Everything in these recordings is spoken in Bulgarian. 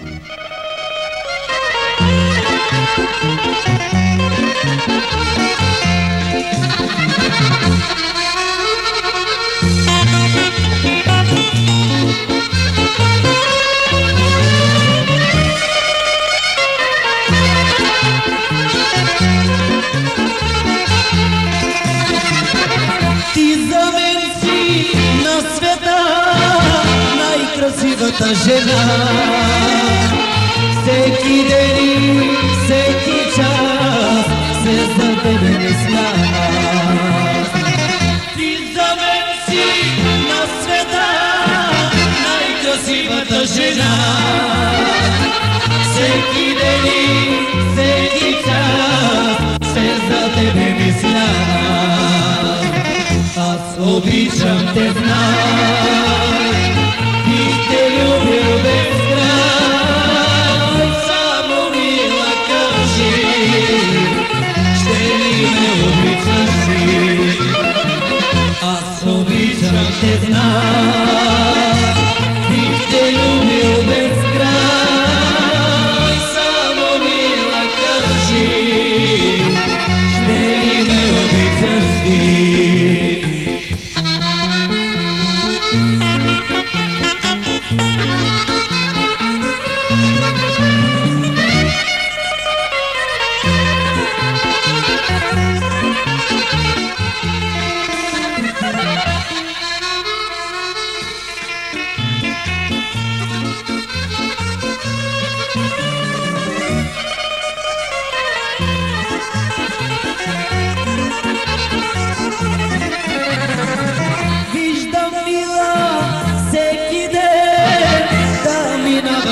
Ти най-красивата жена. Всеки ден и всеки час се за тебе мисля. Ти за мен си на света най-красивата жена. Всеки ден и всеки час се за тебе мисля. Обичам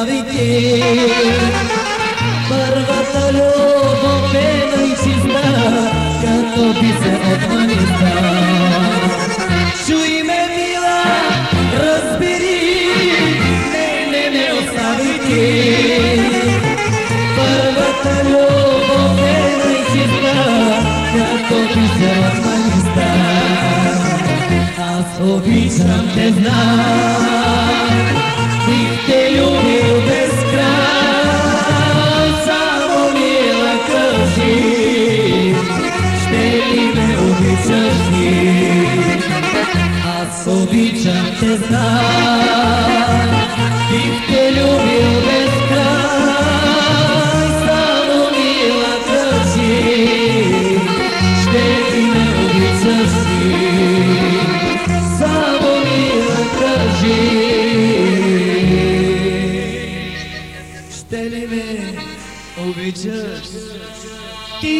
оставите. Първата любов е най-чиста, като бисер от маниста. Чуй ме, мила, разбери, не, не ме оставите. Първата любов е най-чиста, като бисер от маниста. Аз обичам те знам, обичам те знам, бих те любил без край. Само мила кажи, ще ли ме обичаш ли? Само мила кажи, ще ли ме обичаш ти?